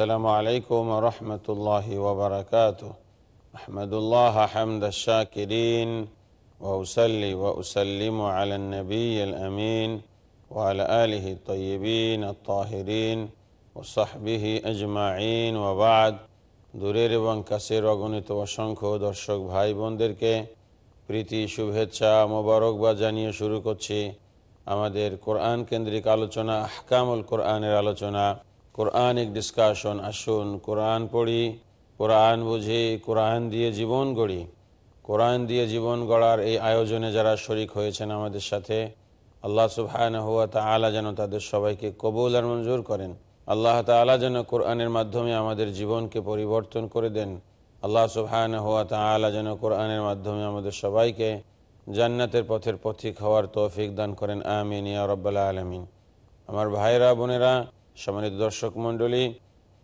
السلام عليكم ورحمة الله وبركاته أحمد الله حمد الشاكرين وأسلي وأسلم على النبي الأمين وعلى آله الطيبين الطاهرين وصحبه أجمعين وبعد দূরের এবং কাছের অগণিত অসংখ্য দর্শক ভাই বোনদেরকে প্রীতি শুভেচ্ছা মোবারকবাদ জানিয়ে শুরু করছি আমাদের কোরআন কেন্দ্রিক আলোচনা আহকামুল কোরআনের আলোচনা কোরআনিক ডিসকাশন আসুন, কোরআন পড়ি, কোরআন বুঝি, কোরআন দিয়ে জীবন গড়ি। কোরআন দিয়ে জীবন গড়ার এই আয়োজনে যারা শরিক হয়েছেন আমাদের সাথে, আল্লাহ সুবহান হুয়া তালা যেন তাদের সবাইকে কবুল আর মঞ্জুর করেন। আল্লাহ তালা যেন কোরআনের মাধ্যমে আমাদের জীবনকে পরিবর্তন করে দেন। আল্লাহ সুবহান হুয়া তালা যেন কোরআনের মাধ্যমে আমাদের সবাইকে জান্নাতের পথের পথিক হওয়ার তৌফিক দান করেন। আমিন ইয়া রব্বাল্লা আলমিন। আমার ভাইরা বোনেরা সম্মানিত দর্শক মণ্ডলী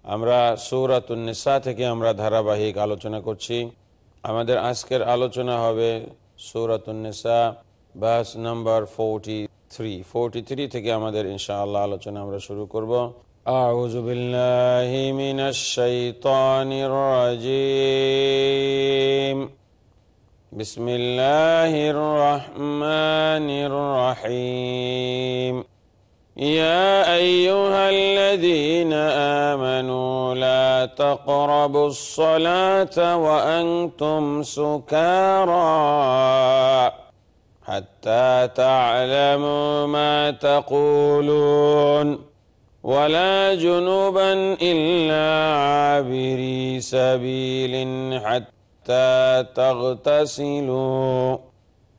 আমরা সৌরাতুন্নেসা থেকে আমরা ধারাবাহিক আলোচনা করছি আমাদের আজকের আলোচনা হবে সৌরাতুন্নেসা বাস number forty three forty three থেকে আমাদের ইনশাআল্লাহ আলোচনা আমরা শুরু করব أعوذ بالله من الشيطان الرجيم بسم الله الرحمن الرحيم يا أيها الذين آمنوا لا تقربوا الصلاة وأنتم سكارى حتى تعلموا ما تقولون ولا جنوبا إلا عابري سبيل حتى تغتسلوا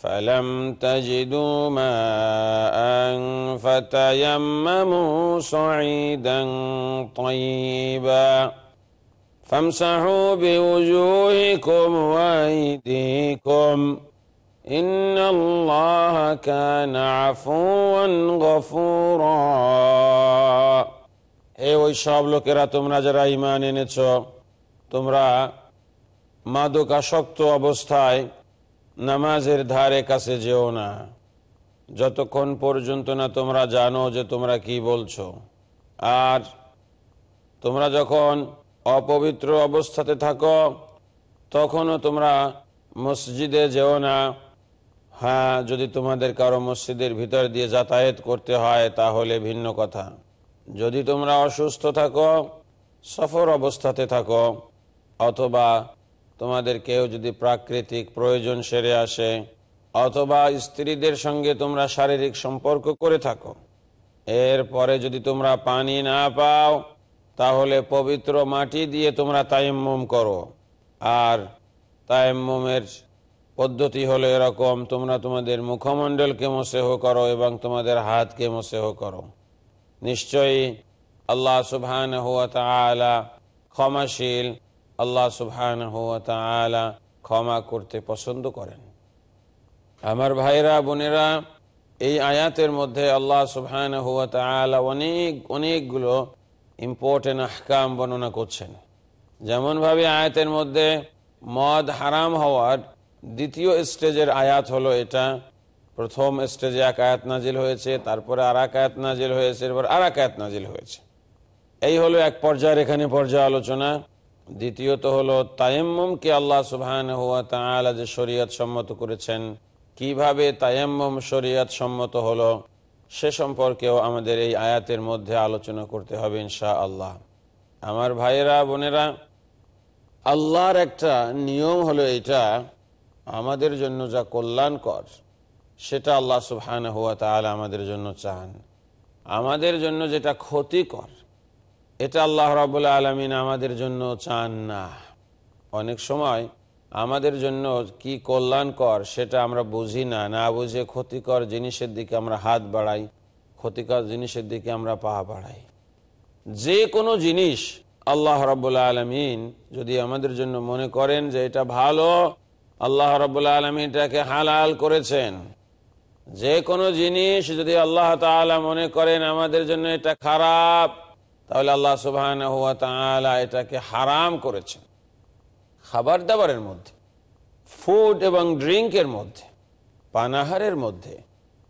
فلم تجدوا ماء فتيمموا صعيدا طيبا فامسحوا بوجوهكم وأيديكم إن الله كان عفوا غفورا হে ওই সব লোকেরা তোমরা যারা ইমান এনেছ তোমরা মাদকাসক্ত অবস্থায় নামাজের ধারে কাছে যেও না। যতক্ষণ পর্যন্ত না তোমরা জানো যে তোমরা কি বলছো। আর তোমরা যখন অপবিত্র অবস্থাতে থাকো, তখনও তোমরা মসজিদে যেও না। হ্যাঁ যদি তোমাদের কারও মসজিদের ভিতর দিয়ে যাতায়াত করতে হয়, তাহলে ভিন্ন কথা। যদি তোমরা অসুস্থ থাকো, সফর অবস্থাতে থাকো, অথবা তোমাদের কেউ যদি প্রাকৃতিক প্রয়োজন সেরে আসে, অথবা স্ত্রীদের সঙ্গে তোমরা শারীরিক সম্পর্ক করে থাকো, এরপরে যদি তোমরা পানি না পাও, তাহলে পবিত্র মাটি দিয়ে তোমরা তাইম্মুম করো। আর তাইম্মুমের পদ্ধতি হলো এরকম, তোমরা তোমাদের মুখমণ্ডলকে মোসেহ করো এবং তোমাদের হাতকে মোসেহ করো। নিশ্চয়ই আল্লাহ সুবহান হুয়া তালা ক্ষমাশীল আল্লাহ তালা ক্ষমা করতে পছন্দ করেন। আমার ভাইরা, বোনেরা, এই আয়াতের মধ্যে আল্লাহ তালা অনেক, অনেকগুলো ইম্পর্টেন্ট আহকাম বর্ণনা করছেন। যেমনভাবে আয়াতের মধ্যে মদ হারাম হওয়ার দ্বিতীয় স্টেজের আয়াত হলো এটা। প্রথম স্টেজে এক আয়াত নাজিল হয়েছে, তারপরে আর এক আয়াত নাজিল হয়েছে, এরপর আর এক আয়াত নাজিল হয়েছে। এই হলো এক পর্যায়ের এখানে পর্যায় আলোচনা। দ্বিতীয়ত হলো, তায়েম্মমকে আল্লাহ সুবহান হুয়া তাআলা যে শরীয়ত সম্মত করেছেন, কীভাবে তায়াম্মম শরীয়ত সম্মত হলো, সে সম্পর্কেও আমাদের এই আয়াতের মধ্যে আলোচনা করতে হবে ইনশা আল্লাহ আমার ভাইয়েরা, বোনেরা, আল্লাহর একটা নিয়ম হলো এটা আমাদের জন্য যা কল্যাণকর, সেটা আল্লাহ সুবহান হুয়া তাআলা আমাদের জন্য চান। আমাদের জন্য যেটা ক্ষতিকর এটা আল্লাহ রাবুল আলমিন আমাদের জন্য চান না। অনেক সময় আমাদের জন্য কি কল্যাণকর সেটা আমরা বুঝি না। না বুঝে ক্ষতিকর জিনিসের দিকে আমরা হাত বাড়াই, ক্ষতিকর জিনিসের দিকে আমরা পা বাড়াই। যে কোনো জিনিস আল্লাহ রাবুল্লাহ আলমিন যদি আমাদের জন্য মনে করেন যে এটা ভালো, আল্লাহ রাবুল্লাহ আলমিন এটাকে হালাল করেছেন। যে কোনো জিনিস যদি আল্লাহ তাআলা মনে করেন আমাদের জন্য এটা খারাপ তাহলে আল্লাহ সুবাহ এটাকে হারাম করেছেন। খাবার দাবারের মধ্যে ফুড এবং ড্রিঙ্কের মধ্যে, পানাহারের মধ্যে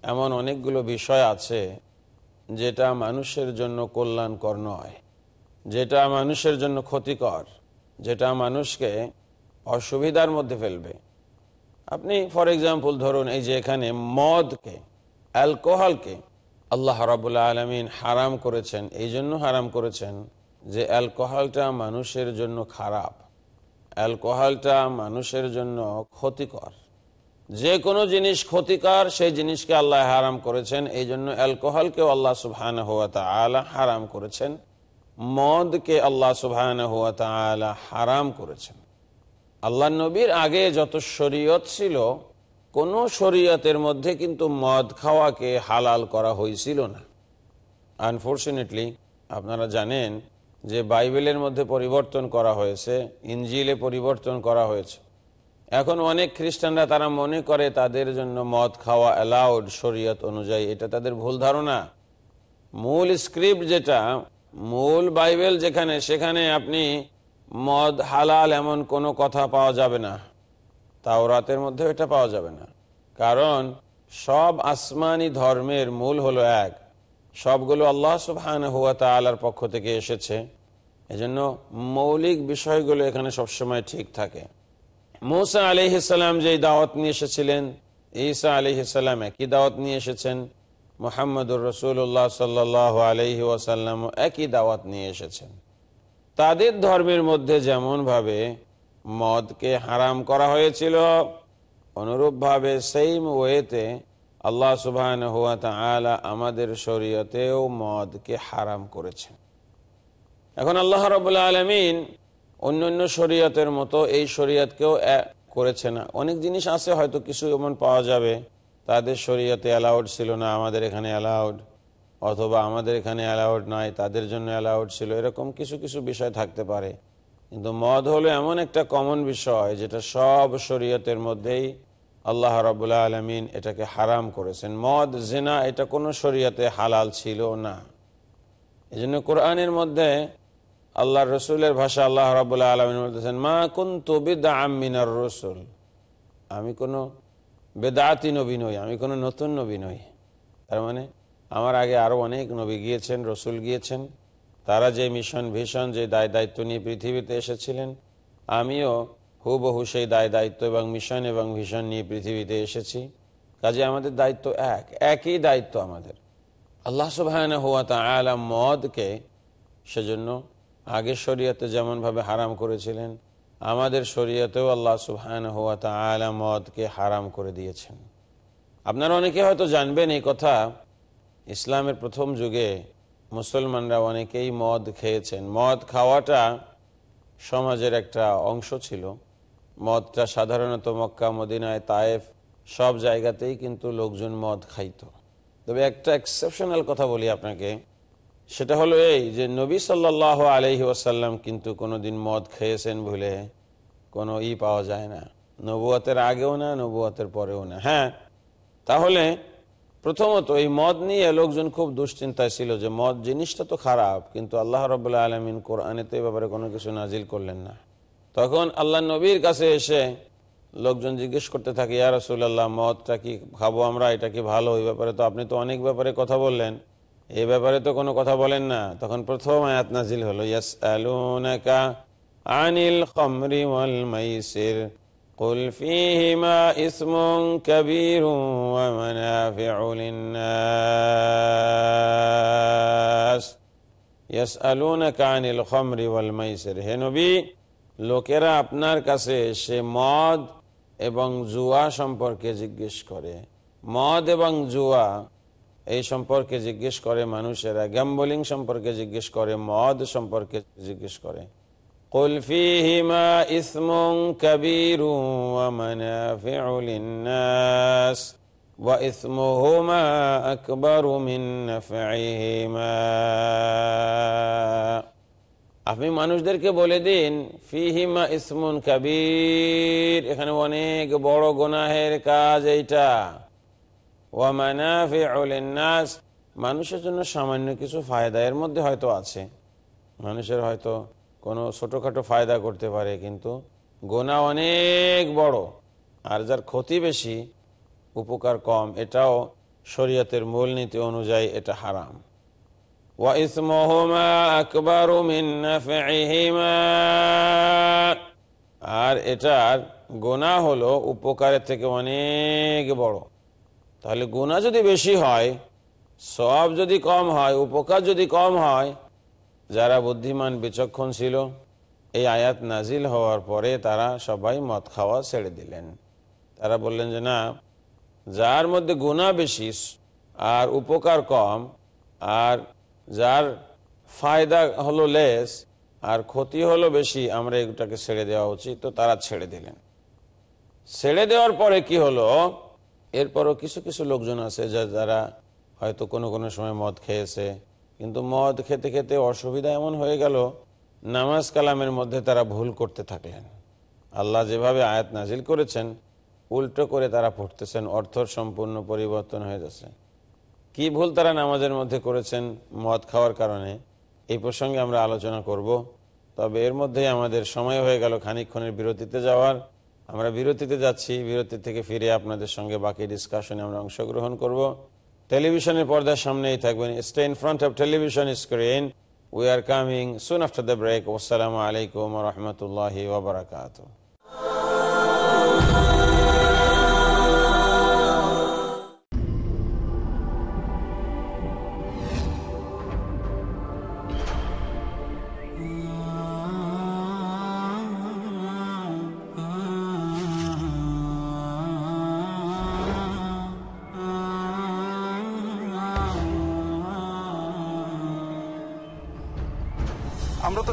এমন অনেকগুলো বিষয় আছে যেটা মানুষের জন্য কল্যাণকর নয়, যেটা মানুষের জন্য ক্ষতিকর, যেটা মানুষকে অসুবিধার মধ্যে ফেলবে। আপনি ফর এক্সাম্পল ধরুন এই যে এখানে মদকে অ্যালকোহলকে আল্লাহ রাবুল্লাহ আলমিন হারাম করেছেন এই জন্য হারাম করেছেন যে অ্যালকোহলটা মানুষের জন্য খারাপ। অ্যালকোহলটা মানুষের জন্য ক্ষতিকর। যে কোনো জিনিস ক্ষতিকর, সেই জিনিসকে আল্লাহ হারাম করেছেন এই জন্য অ্যালকোহলকেও আল্লাহ সুবহান হুয়া তালা হারাম করেছেন, মদকে আল্লাহ সুবহান হুয়া তালা হারাম করেছেন। আল্লাহ নবীর আগে যত শরীয়ত ছিল কোন শরীয়তের মধ্যে কিন্তু মদ খাওয়াকে হালাল করা হয়েছিল না। আনফর্চুনেটলি আপনারা জানেন যে বাইবেলের মধ্যে পরিবর্তন করা হয়েছে, ইঞ্জিলে পরিবর্তন করা হয়েছে। এখন অনেক খ্রিস্টানরা তারা মনে করে তাদের জন্য মদ খাওয়া অ্যালাউড শরীয়ত অনুযায়ী। এটা তাদের ভুল ধারণা। মূল স্ক্রিপ্ট যেটা, মূল বাইবেল যেখানে, সেখানে আপনি মদ হালাল এমন কোনো কথা পাওয়া যাবে না। তাও রাতের মধ্যে এটা পাওয়া যাবে না। কারণ সব আসমানি ধর্মের মূল হলো এক। সবগুলো আল্লাহ সুবহান হুয়া তালার পক্ষ থেকে এসেছে। এজন্য মৌলিক বিষয়গুলো এখানে সবসময় ঠিক থাকে। মৌসা আলিহিসাল্লাম যেই দাওয়াত নিয়ে এসেছিলেন, ঈসা আলিহিসাল্লাম একই দাওয়াত নিয়ে এসেছেন, মোহাম্মদুর রসুল্লাহ সাল্লাহ আলহি ওয়াসাল্লাম একই দাওয়াত নিয়ে এসেছেন। তাদের ধর্মের মধ্যে যেমনভাবে মদকে হারাম করা হয়েছিল। অনুরূপভাবে সেইম ওয়েতে আল্লাহ সুবাহ হুয়া তালা আমাদের শরীয়তেও মদকে হারাম করেছেন। এখন আল্লাহ রবুল্লা আলমিন অন্য অন্য শরীয়তের মতো এই শরীয়তকেও করেছে না অনেক জিনিস আছে, হয়তো কিছু এমন পাওয়া যাবে। তাদের শরীয়তে অ্যালাউড ছিল না, আমাদের এখানে অ্যালাউড অথবা আমাদের এখানে অ্যালাউড নয়, তাদের জন্য অ্যালাউড ছিল, এরকম কিছু কিছু বিষয় থাকতে পারে। কিন্তু মদ হলো এমন একটা কমন বিষয় যেটা সব শরীয়তের মধ্যেই আল্লাহ রাবুল্লাহ আলমিন এটাকে হারাম করেছেন। মদ, জেনা এটা কোনো শরীয়তে হালাল ছিল না। এই জন্য কোরআনের মধ্যে আল্লাহ রসুলের ভাষা আল্লাহ রাবুল্লাহ আলমিন বলতেছেন, মা কুন তবিদা আমিনার রসুল। আমি কোনো বেদাতি নবী নই, আমি কোনো নতুন নবী নই। তার মানে আমার আগে আরও অনেক নবী গিয়েছেন, রসুল গিয়েছেন। তারা যে মিশন ভীষণ যে দায় দায়িত্ব নিয়ে পৃথিবীতে এসেছিলেন, আমিও হুবহু সেই দায় দায়িত্ব এবং মিশন এবং ভীষণ নিয়ে পৃথিবীতে এসেছি। কাজে আমাদের দায়িত্ব এক, একই দায়িত্ব আমাদের। আল্লাহ সুবাহ হুয়া তালা মদকে সেজন্য আগের শরীয়তে যেমনভাবে হারাম করেছিলেন, আমাদের শরীয়তেও আল্লাহ সুবহান হুয়া তালা মদকে হারাম করে দিয়েছেন। আপনারা অনেকে হয়তো জানবেন এই কথা, ইসলামের প্রথম যুগে মুসলমানরা অনেকেই মদ খেয়েছেন। মদ খাওয়াটা সমাজের একটা অংশ ছিল। মদটা সাধারণত মক্কা, মদিনায়, তায়েফ সব জায়গাতেই কিন্তু লোকজন মদ খাইত। তবে একটা এক্সেপশনাল কথা বলি আপনাকে। সেটা হলো এই যে নবী সাল্লাহ আলহি ওয়াসাল্লাম কিন্তু কোনোদিন মদ খেয়েছেন বলে কোনো ই পাওয়া যায় না। নবুয়াতের আগেও না, নবুয়াতের পরেও না। হ্যাঁ তাহলে প্রথমত, এই মদ নিয়ে লোকজন খুব দুশ্চিন্তায় ছিল যে মদ জিনিসটা তো খারাপ, কিন্তু আল্লাহ রবাহ আলমিন কোরআনে তো এই ব্যাপারে কোনো কিছু নাজিল করলেন না। তখন আল্লাহ নবীর কাছে এসে লোকজন জিজ্ঞেস করতে থাকে, ইয়া রসুল্লাহ মদটা কি খাব আমরা? এটা কি ভালো? এই ব্যাপারে তো আপনি তো অনেক ব্যাপারে কথা বললেন। এই ব্যাপারে তো কোনো কথা বলেন না। তখন প্রথম আয়াত নাজিল হলো ইয়াস আনিল খমরি ওয়াল মাইসির। قل فيهما اسم كبير ومنافع للناس يسألونك عن الخمر والميسر হে নবী লোকেরা আপনার কাছে সে মদ এবং জুয়া সম্পর্কে জিজ্ঞেস করে মদ এবং জুয়া এই সম্পর্কে জিজ্ঞেস করে মানুষেরা গ্যাম্বলিং সম্পর্কে জিজ্ঞেস করে মদ সম্পর্কে জিজ্ঞেস করে قل فيهما إثم كبير ومنافع للناس وإثمهما أكبر من نفعهما আপনি মানুষদেরকে বলে দিন ফিহিমা ইসমুন কাবির এখানে অনেক বড় গোনাহের কাজ এইটা ওয়ামানাফিউলিন্নাস মানুষের জন্য সামান্য কিছু ফায়দা এর মধ্যে হয়তো আছে মানুষের হয়তো কোনো ছোটোখাটো ফায়দা করতে পারে, কিন্তু গোনা অনেক বড়। আর যার ক্ষতি বেশি, উপকার কম, এটাও শরীয়তের মূলনীতি অনুযায়ী এটা হারাম। আর এটার গোনা হলো উপকারের থেকে অনেক বড়। তাহলে গোনা যদি বেশি হয় সব যদি কম হয়, উপকার যদি কম হয় যারা বুদ্ধিমান, বিচক্ষণ ছিল, এই আয়াত নাজিল হওয়ার পরে তারা সবাই মদ খাওয়া ছেড়ে দিলেন। তারা বললেন যে, না, যার মধ্যে গুণা বেশি আর উপকার কম আর যার ফায়দা হলো লেস আর ক্ষতি হলো বেশি, আমরা এটাকে ছেড়ে দেওয়া উচিত। তো তারা ছেড়ে দিলেন। ছেড়ে দেওয়ার পরে কি হলো? এরপরও কিছু কিছু লোকজন আছে যারা হয়তো কোনো কোনো সময় মদ খেয়েছে কিন্তু মদ খেতে খেতে অসুবিধা এমন হয়ে গেল, নামাজ কালামের মধ্যে তারা ভুল করতে থাকলেন। আল্লাহ যেভাবে আয়াত নাজিল করেছেন, উল্টো করে তারা পড়তেছেন, অর্থর সম্পূর্ণ পরিবর্তন হয়ে যাচ্ছে। কি ভুল তারা নামাজের মধ্যে করেছেন মদ খাওয়ার কারণে, এই প্রসঙ্গে আমরা আলোচনা করব। তবে এর মধ্যেই আমাদের সময় হয়ে গেল খানিক্ষণের বিরতিতে যাওয়ার। আমরা বিরতিতে যাচ্ছি, বিরতি থেকে ফিরে আপনাদের সঙ্গে বাকি ডিসকাশনে আমরা অংশগ্রহণ করব। টেলিভিশনের পর্দার সামনেই থাকবেন stay in front of television screen we are coming soon after the break আসসালামু আলাইকুম রহমতুল্লাহ ওবরাকাত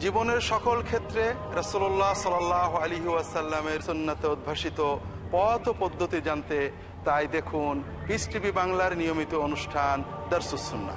জীবনের সকল ক্ষেত্রে রসোল্লাহ সাল আলী ওয়াসাল্লামের সন্ন্যতে উদ্ভাসিত পথ পদ্ধতি জানতে তাই দেখুন পিস বাংলার নিয়মিত অনুষ্ঠান দর্শুসুন্না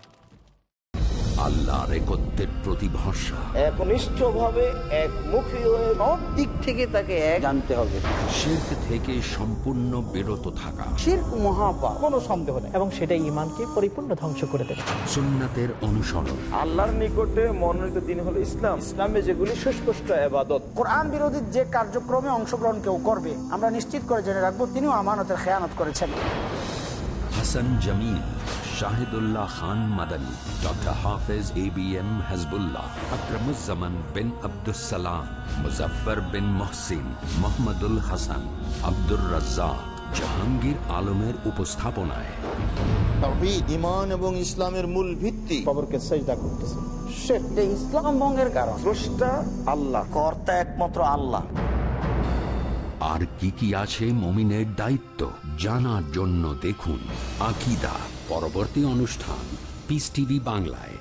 আল্লাহর একত্রের প্রতি ভরসা একমুখী হয়ে সব দিক থেকে তাকে এক জানতে হবে। শিল্প থেকে সম্পূর্ণ বিরত থাকা। শির্ক মহাপাপ। কোনো সন্দেহ নেই। এবং সেটা ইমানকে পরিপূর্ণ ধ্বংস করে দেবে। সুন্নাতের অনুসরণ। আল্লাহর নিকটে মনোনীত দিন হলো ইসলাম। ইসলামে যেগুলি সুস্পষ্ট আবাদত কোরআন বিরোধী যে কার্যক্রমে অংশগ্রহণ কেউ করবে আমরা নিশ্চিত করে জেনে রাখব তিনিও আমানতের খেয়ানত করেছেন। Hasan Jamil. Shahidullah Khan Madani doctor Hafez A B M Hajbullah bin Abdussalam Muzaffar bin Mohsin Mohammadul Hasan Abdur Razzaq Jahangir আলমের উপস্থাপনায়। এবং ইসলামের মূল ভিত্তি। খবরকে সেজদা করতেছে। সেটা ইসলাম ভঙ্গের কারণ। স্রষ্টা আল্লাহ কর্তা একমাত্র আল্লাহ। আর কি কি আছে মমিনের দায়িত্ব জানার জন্য দেখুন আকিদা। পরবর্তী অনুষ্ঠান পিস টিভি বাংলায়।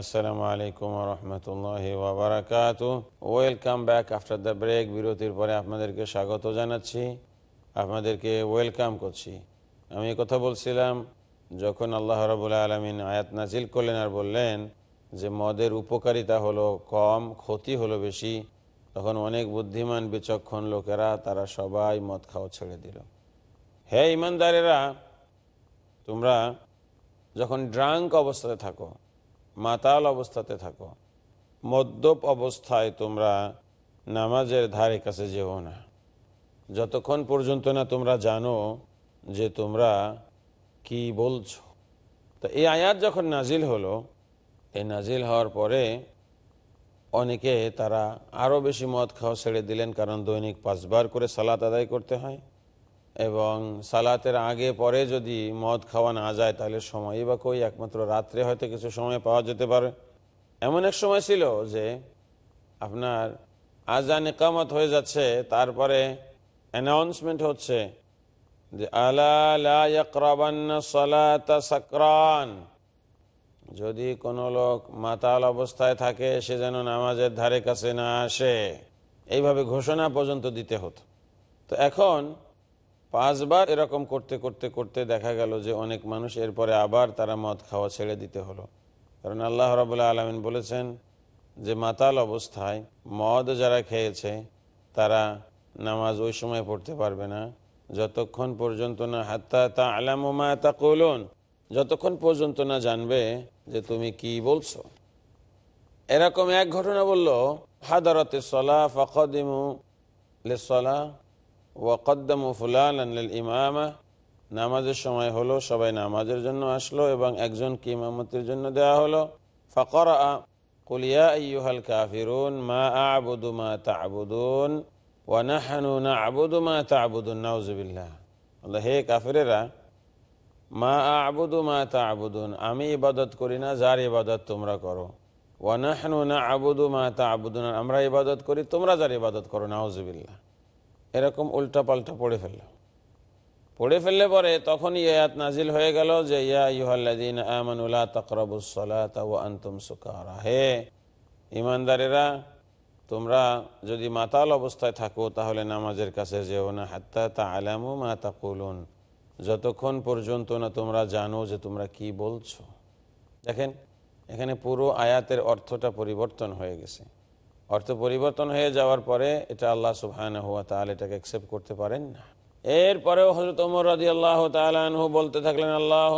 আসসালামু আলাইকুম রহমতুল্লাহ ওবরাকাত welcome back after the break বিরতির পরে আপনাদেরকে স্বাগত জানাচ্ছি। আপনাদেরকে ওয়েলকাম করছি। আমি কথা বলছিলাম, যখন আল্লাহ রবুল্লা আলমিন আয়াত নাজিল করলেন আর বললেন যে মদের উপকারিতা হলো কম, ক্ষতি হলো বেশি, তখন অনেক বুদ্ধিমান, বিচক্ষণ লোকেরা তারা সবাই মদ খাওয়া ছেড়ে দিল। হে ইমানদারেরা, তোমরা যখন ড্রাঙ্ক অবস্থাতে থাকো, মাতাল অবস্থাতে থাকো, মদ্যপ অবস্থায় তোমরা নামাজের ধারে কাছে যেও না। যতক্ষণ পর্যন্ত না তোমরা জানো যে তোমরা কি বলছো। তো এই আয়াত যখন নাজিল হলো এই নাজিল হওয়ার পরে অনেকে তারা আরও বেশি মদ খাওয়া ছেড়ে দিলেন কারণ দৈনিক পাঁচবার করে সালাত আদায় করতে হয়। এবং সালাতের আগে পরে যদি মদ খাওয়া না যায় তাহলে সময়ই বা কই? একমাত্র রাত্রে হয়তো কিছু সময় পাওয়া যেতে পারে। এমন এক সময় ছিল যে আপনার আজান একামত হয়ে যাচ্ছে, তারপরে অ্যানাউন্সমেন্ট হচ্ছে যে, আলা সাকরান। যদি কোনো লোক মাতাল অবস্থায় থাকে, সে যেন নামাজের ধারে কাছে না আসে। এইভাবে ঘোষণা পর্যন্ত দিতে হতো। তো এখন পাঁচবার এরকম করতে করতে করতে দেখা গেল যে অনেক মানুষ এরপরে আবার তারা মদ খাওয়া ছেড়ে দিতে হলো। কারণ আল্লাহ রবুল্লা আলমিন বলেছেন যে মাতাল অবস্থায় মদ যারা খেয়েছে, তারা নামাজ ওই সময় পড়তে পারবে না। যতক্ষণ পর্যন্ত না, হাত্তা তা আলামা তা কলুন যতক্ষণ পর্যন্ত না জানবে যে তুমি কি বলছো। এরকম এক ঘটনা বলল, হাদারতে সলা ফকদিমু লেসলা ওয়াকদ্দামু ফুলান ইমামা। নামাজের সময় হলো, সবাই নামাজের জন্য আসলো এবং একজনকে ইমামতির জন্য দেওয়া হলো। ফকর কুলিয়া কাফিরুন, মা আবুদু মা তাবুদুন ওয়ানাহানু না আবুদু মা তাবুদুন নাউজুবিল্লাহ হে কাফিরেরা মা আবুদু মা তা আবুদুন আমি ইবাদত করি না, যার ইবাদত তোমরা করো। ওয়ানাহানু না আবুদু মা তা আবুদুন আমরা ইবাদত করি, তোমরা যার ইবাদত করো, নাউজুবিল্লাহ। এরকম উল্টা পাল্টা পড়ে ফেলল পড়ে ফেললে পরে তখনই আয়াত নাজিল হয়ে গেল যে, ইয়া ইউহাল্লাদিন আমানুল্লাহ তকরাবুসলাত ও আন্তুম সুকারা। হে ইমানদারেরা তোমরা যদি মাতাল অবস্থায় থাকো, তাহলে নামাজের কাছে যেও না। হাত্তা তা আলামু মা তাকুলুন। যতক্ষণ পর্যন্ত না তোমরা জানো যে তোমরা কি বলছো। দেখেন, এখানে পুরো আয়াতের অর্থটা পরিবর্তন হয়ে গেছে। অর্থ পরিবর্তন হয়ে যাওয়ার পরে এটা আল্লাহ সুবহান হুয়া তাহলে এটাকে অ্যাকসেপ্ট করতে পারেন না। এরপরেও হজরত ওমর রাজি আল্লাহ তালু বলতে থাকলেন আল্লাহ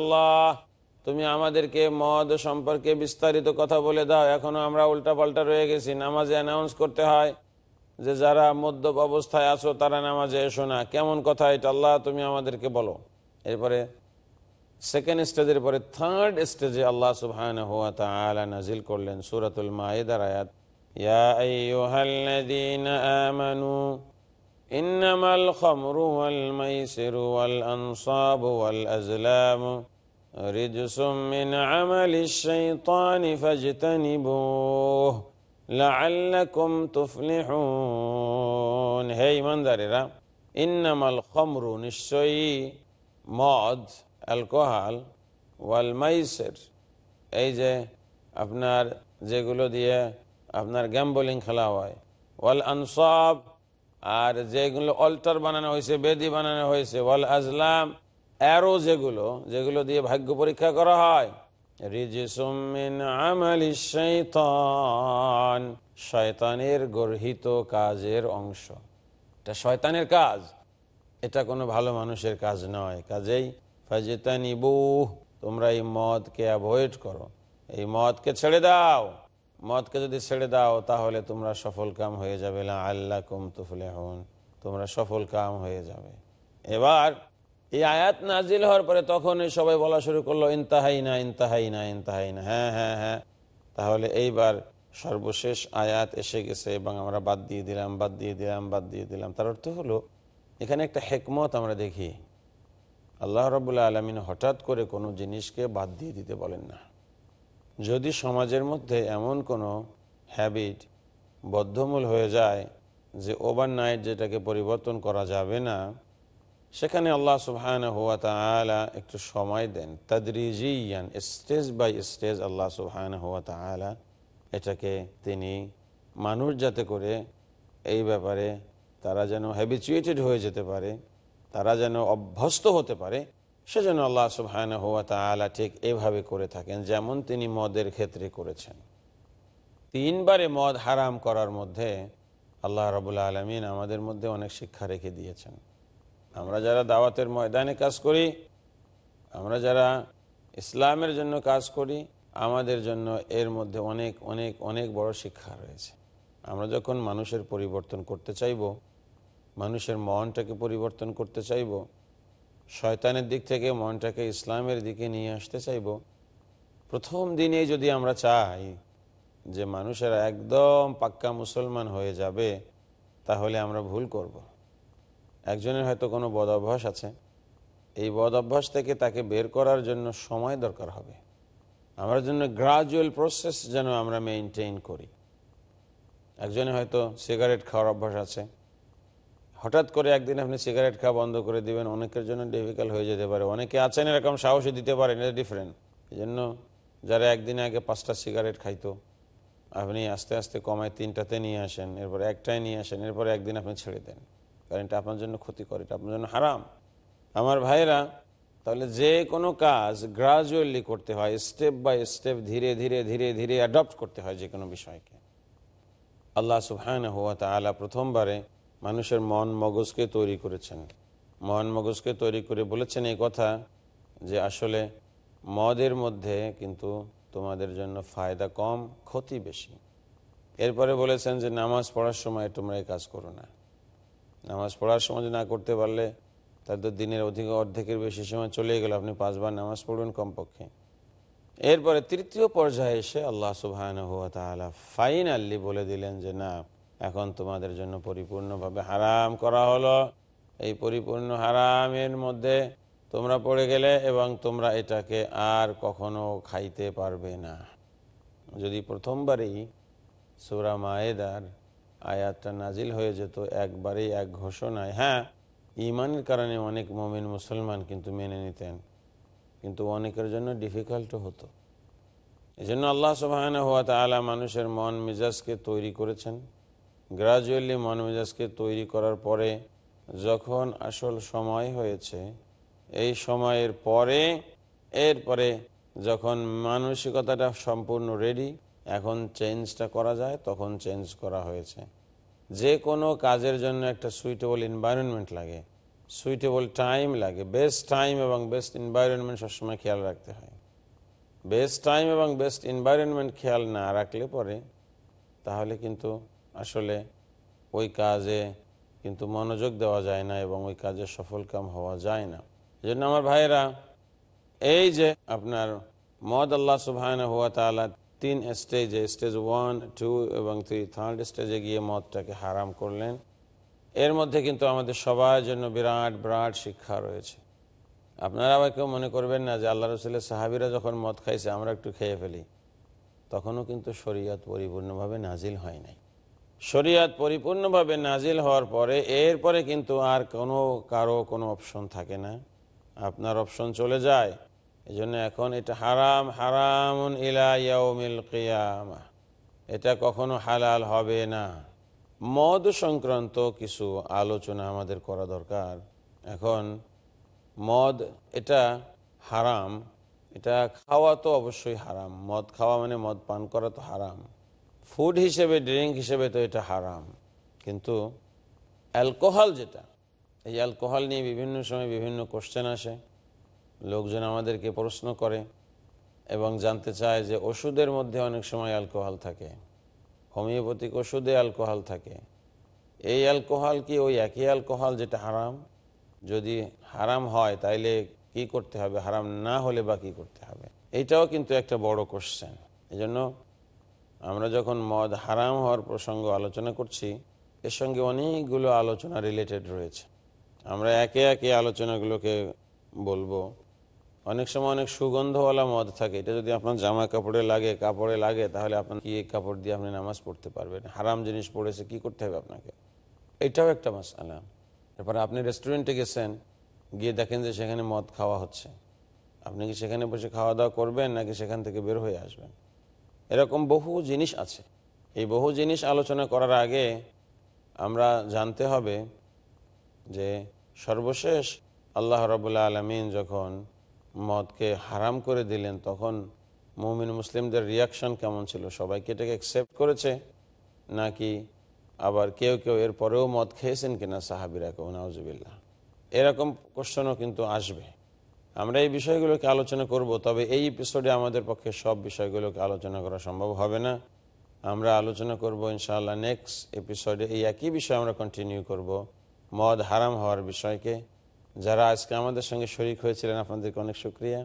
আল্লাহ। তুমি আমাদেরকে মদ সম্পর্কে বিস্তারিত কথা বলে দাও। এখনও আমরা উল্টা পাল্টা রয়ে গেছি। নামাজে অ্যানাউন্স করতে হয়। যে যারা মদ্যপ অবস্থায় আছো, তারা নামাজে এসো না। কেমন কথা এটা? আল্লাহ, তুমি আমাদেরকে বলো। এরপরে সেকেন্ড স্টেজের পরে থার্ড স্টেজে আল্লাহ সুবহান হুয়া তাআলা নাজিল করলেন সূরাতুল মাইদার আয়াত। ইয়া আইয়ুহাল্লাযীনা আমানু, ইন্নামাল খামরু ওয়াল মাইসিরু ওয়াল আনসাবু ওয়াল লাআল্লাকুম তুফলিহুন। হে ইমানদারেরা, ইন্নামাল খামরু নিশ্চয়ই মদ, অ্যালকোহল ওয়াল মাইসের। এই যে আপনার যেগুলো দিয়ে আপনার গ্যাম্বলিং খেলা হয়। ওয়াল আনসাব, আর যেগুলো অল্টার বানানো হয়েছে, বেদি বানানো হয়েছে, ওয়াল আজলাম, অ্যারো যেগুলো যেগুলো দিয়ে ভাগ্য পরীক্ষা করা হয়। শয়তানের গর্হিত কাজের অংশ। এটা শয়তানের কাজ। এটা কোনো ভালো মানুষের কাজ নয়। কাজেই ফাজেতানিবু তোমরা এই মদকে অ্যাভয়েড করো। এই মদকে ছেড়ে দাও। মদকে যদি ছেড়ে দাও, তাহলে তোমরা সফল কাম হয়ে যাবে। আল্লাহ কুম তুফলে হন তোমরা সফল কাম হয়ে যাবে। এবার এই আয়াত নাজিল হওয়ার পরে তখন সবাই বলা শুরু করল ইন্তাহাই না ইন্তাহাই না ইন্তাহাই না হ্যাঁ হ্যাঁ হ্যাঁ। তাহলে এইবার সর্বশেষ আয়াত এসে গেছে এবং আমরা বাদ দিয়ে দিলাম, বাদ দিয়ে দিলাম, বাদ দিয়ে দিলাম। তার অর্থ হলো, এখানে একটা হেকমত আমরা দেখি। আল্লাহ রবুল্লা আলমিন হঠাৎ করে কোনো জিনিসকে বাদ দিয়ে দিতে বলেন না। যদি সমাজের মধ্যে এমন কোনো হ্যাবিট বদ্ধমূল হয়ে যায় যে ওভারনাইট যেটাকে পরিবর্তন করা যাবে না সেখানে আল্লাহ সুবহান হুয়া তালা একটু সময় দেন। তাদরিজিয়ান, স্টেজ বাই স্টেজ আল্লাহ সুবহান হুয়া তালা এটাকে তিনি মানুষ যাতে করে এই ব্যাপারে তারা যেন হ্যাবিচুয়েটেড হয়ে যেতে পারে, তারা যেন অভ্যস্ত হতে পারে, সেজন্য আল্লাহ সুবহান হুয়া তালা ঠিক এভাবে করে থাকেন যেমন তিনি মদের ক্ষেত্রে করেছেন। তিনবারে মদ হারাম করার মধ্যে আল্লাহ রবুল্লা আলমিন আমাদের মধ্যে অনেক শিক্ষা রেখে দিয়েছেন। আমরা যারা দাওয়াতের ময়দানে কাজ করি, আমরা যারা ইসলামের জন্য কাজ করি, আমাদের জন্য এর মধ্যে অনেক অনেক অনেক বড় শিক্ষা রয়েছে আমরা যখন মানুষের পরিবর্তন করতে চাইব, মানুষের মনটাকে পরিবর্তন করতে চাইব, শয়তানের দিক থেকে মনটাকে ইসলামের দিকে নিয়ে আসতে চাইব, প্রথম দিনে যদি আমরা চাই যে মানুষেরা একদম পাক্কা মুসলমান হয়ে যাবে, তাহলে আমরা ভুল করব। একজনের হয়তো কোনো বদ অভ্যাস আছে। এই বদ অভ্যাস থেকে তাকে বের করার জন্য সময় দরকার হবে। আমার জন্য গ্রাজুয়াল প্রসেস যেন আমরা মেনটেন করি। একজনে হয়তো সিগারেট খাওয়ার অভ্যাস আছে। হঠাৎ করে একদিন আপনি সিগারেট খাওয়া বন্ধ করে দিবেন, অনেকের জন্য ডিফিকাল্ট হয়ে যেতে পারে। অনেকে আছেন এরকম, সাহসী দিতে পারেন, এটা ডিফারেন্ট এই জন্য যারা একদিন আগে পাঁচটা সিগারেট খাইতো, আপনি আস্তে আস্তে কমায় তিনটাতে নিয়ে আসেন, এরপর একটাই নিয়ে আসেন, এরপরে একদিন আপনি ছেড়ে দেন। কারণ এটা আপনার জন্য ক্ষতি করে এটা আপনার জন্য হারাম। আমার ভাইরা তাহলে যে কোনো কাজ গ্রাজুয়ালি করতে হয় স্টেপ বাই স্টেপ ধীরে ধীরে ধীরে ধীরে অ্যাডপ্ট করতে হয় যে কোনো বিষয়কে। আল্লাহ সুহান হুয়া তালা প্রথমবারে মানুষের মন মগজকে তৈরি করেছেন। মন মগজকে তৈরি করে বলেছেন এই কথা যে আসলে মদের মধ্যে কিন্তু তোমাদের জন্য ফায়দা কম, ক্ষতি বেশি। এরপরে বলেছেন যে নামাজ পড়ার সময় তোমরা এই কাজ করো না। নামাজ পড়ার সময় না করতে পারলে তাদের দিনের অধিক অর্ধেকের বেশি সময় চলে গেল। আপনি পাঁচবার নামাজ পড়বেন কমপক্ষে। এরপরে তৃতীয় পর্যায়ে এসে আল্লাহ সুবাহান হুয়া তালা ফাইনালি বলে দিলেন যে, না, এখন তোমাদের জন্য পরিপূর্ণভাবে হারাম করা হলো। এই পরিপূর্ণ হারামের মধ্যে তোমরা পড়ে গেলে এবং তোমরা এটাকে আর কখনো খাইতে পারবে না। যদি প্রথমবারই সুরা মায়েদার আয়াতটা নাজিল হয়ে যেত একবারেই এক ঘোষণায়। হ্যাঁ ইমানের কারণে অনেক মমিন মুসলমান কিন্তু মেনে নিতেন, কিন্তু অনেকের জন্য ডিফিকাল্ট হতো। এই জন্য আল্লাহ সুবাহান হওয়া তালা মানুষের মন মেজাজকে তৈরি করেছেন। গ্রাজুয়ালি মন মেজাজকে তৈরি করার পরে যখন আসল সময় হয়েছে, এই সময়ের পরে, এরপরে যখন মানসিকতাটা সম্পূর্ণ রেডি এখন চেঞ্জটা করা যায়, তখন চেঞ্জ করা হয়েছে। যে কোনো কাজের জন্য একটা সুইটেবল এনভায়রনমেন্ট লাগে। সুইটেবল টাইম লাগে। বেস্ট টাইম এবং বেস্ট এনভায়রনমেন্ট সবসময় খেয়াল রাখতে হয়। বেস্ট টাইম এবং বেস্ট এনভায়রনমেন্ট খেয়াল না রাখলে পরে তাহলে কিন্তু আসলে ওই কাজে কিন্তু মনোযোগ দেওয়া যায় না এবং ওই কাজে সফলকাম হওয়া যায় না। এই আমার ভাইয়েরা, এই যে আপনার মদ আল্লাহ সুবহান হুয়া তালা তিন স্টেজে, স্টেজ ওয়ান, টু এবং থ্রি, থার্ড স্টেজে গিয়ে মদটাকে হারাম করলেন। এর মধ্যে কিন্তু আমাদের সবার জন্য বিরাট বিরাট শিক্ষা রয়েছে। আপনারা আবার কেউ মনে করবেন না যে আল্লাহ রসুলের সাহাবিরা যখন মদ খাইছে, আমরা একটু খেয়ে ফেলি। তখনও কিন্তু শরীয়ত পরিপূর্ণভাবে নাজিল হয় নাই। শরীয়ত পরিপূর্ণভাবে নাজিল হওয়ার পরে, এরপরে কিন্তু আর কোনো, কারও কোনো অপশন থাকে না। আপনার অপশন চলে যায়। এই জন্য এখন এটা হারাম হারাম ইলা ইয়াউমিল কিয়ামা। এটা কখনো হালাল হবে না। মদ সংক্রান্ত কিছু আলোচনা আমাদের করা দরকার। এখন মদ এটা হারাম, এটা খাওয়া তো অবশ্যই হারাম। মদ খাওয়া মানে মদ পান করা তো হারাম। ফুড হিসেবে ড্রিঙ্ক হিসেবে তো এটা হারাম। কিন্তু অ্যালকোহল যেটা, এই অ্যালকোহল নিয়ে বিভিন্ন সময় বিভিন্ন কোশ্চেন আসে। লোকজন আমাদেরকে প্রশ্ন করে এবং জানতে চায় যে ওষুধের মধ্যে অনেক সময় অ্যালকোহল থাকে। হোমিওপ্যাথিক ওষুধে অ্যালকোহল থাকে। এই অ্যালকোহল কি ওই একই অ্যালকোহল যেটা হারাম? যদি হারাম হয়, তাইলে কি করতে হবে? হারাম না হলে বা কী করতে হবে? এইটাও কিন্তু একটা বড় কোশ্চেন এই জন্য আমরা যখন মদ হারাম হওয়ার প্রসঙ্গ আলোচনা করছি, এর সঙ্গে অনেকগুলো আলোচনা রিলেটেড রয়েছে। আমরা একে একে আলোচনাগুলোকে বলব। অনেক সময় অনেক সুগন্ধওয়ালা মদ থাকে। এটা যদি আপনার জামা কাপড়ে লাগে কাপড়ে লাগে, তাহলে আপনার কি কাপড় দিয়ে আপনি নামাজ পড়তে পারবেন? হারাম জিনিস পড়েছে, কি করতে হবে আপনাকে? এটাও একটা মাসালা তারপরে আপনি রেস্টুরেন্টে গেছেন, গিয়ে দেখেন যে সেখানে মদ খাওয়া হচ্ছে। আপনি কি সেখানে বসে খাওয়া দাওয়া করবেন, নাকি সেখান থেকে বের হয়ে আসবেন? এরকম বহু জিনিস আছে। এই বহু জিনিস আলোচনা করার আগে আমরা জানতে হবে যে সর্বশেষ আল্লাহ রবুল্লা আলমিন যখন মদকে হারাম করে দিলেন, তখন মুমিন মুসলিমদের রিয়াকশন কেমন ছিল? সবাই সবাইকে এটাকে অ্যাকসেপ্ট করেছে? নাকি আবার কেউ কেউ এর পরেও মদ খেয়েছেন কিনা সাহাবিরা কেউ? নাউজুবিল্লাহ। এরকম কোশ্চনও কিন্তু আসবে। আমরা এই বিষয়গুলোকে আলোচনা করব, তবে এই এপিসোডে আমাদের পক্ষে সব বিষয়গুলোকে আলোচনা করা সম্ভব হবে না। আমরা আলোচনা করব ইনশাআল্লাহ নেক্সট এপিসোডে এই একই বিষয় আমরা কন্টিনিউ করব। মদ হারাম হওয়ার বিষয়কে। যারা আজকে আমাদের সঙ্গে শরিক হয়েছিলেন, আপনাদেরকে অনেক সুক্রিয়া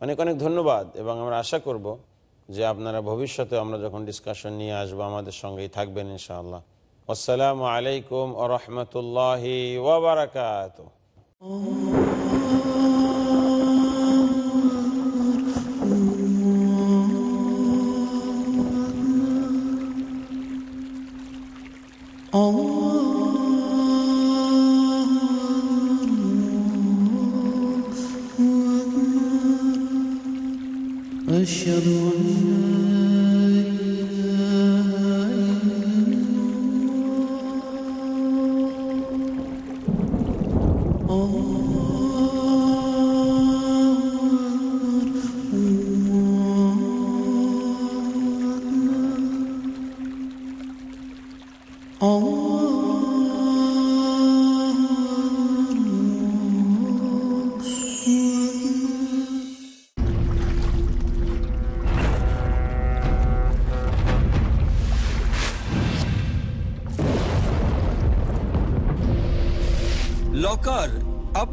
অনেক অনেক ধন্যবাদ এবং আমরা আশা করব যে আপনারা ভবিষ্যতে আমরা যখন ডিসকাশন নিয়ে আসব, আমাদের সঙ্গেই থাকবেন ইনশাআল্লাহ। আসসালামু আলাইকুম আ রহমতুল্লাহ ওবরাকাত أشهد أن